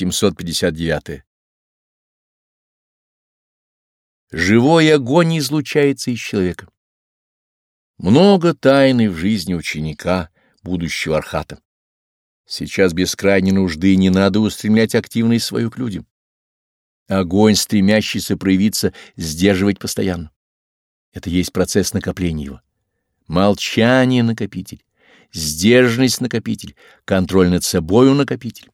759. Живой огонь излучается из человека. Много тайны в жизни ученика, будущего архата. Сейчас без крайней нужды не надо устремлять активность свою к людям. Огонь, стремящийся проявиться, сдерживать постоянно. Это есть процесс накопления его. Молчание — накопитель, сдержанность — накопитель, контроль над собою — накопитель.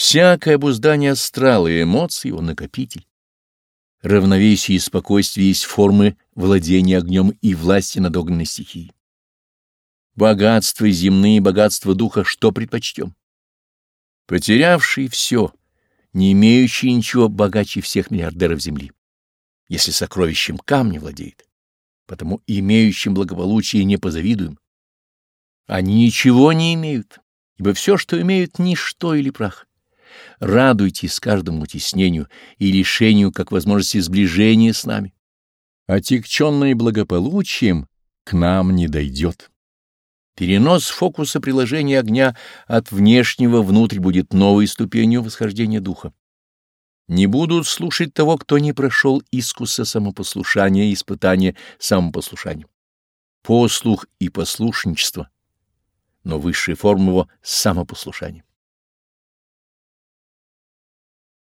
Всякое обуздание астрала и эмоций — его накопитель. Равновесие и спокойствие есть формы владения огнем и власти над огненной стихией. Богатство земные, богатство духа, что предпочтем? Потерявший все, не имеющий ничего богаче всех миллиардеров земли, если сокровищем камня владеет. Потому имеющим благополучие не позавидуем. Они ничего не имеют, ибо все, что имеют, — ничто или прах. Радуйтесь каждому утеснению и лишению как возможности сближения с нами. Отягченное благополучием к нам не дойдет. Перенос фокуса приложения огня от внешнего внутрь будет новой ступенью восхождения духа. Не будут слушать того, кто не прошел искуса самопослушания и испытания самопослушанием. Послух и послушничество, но высшая форма его — самопослушание.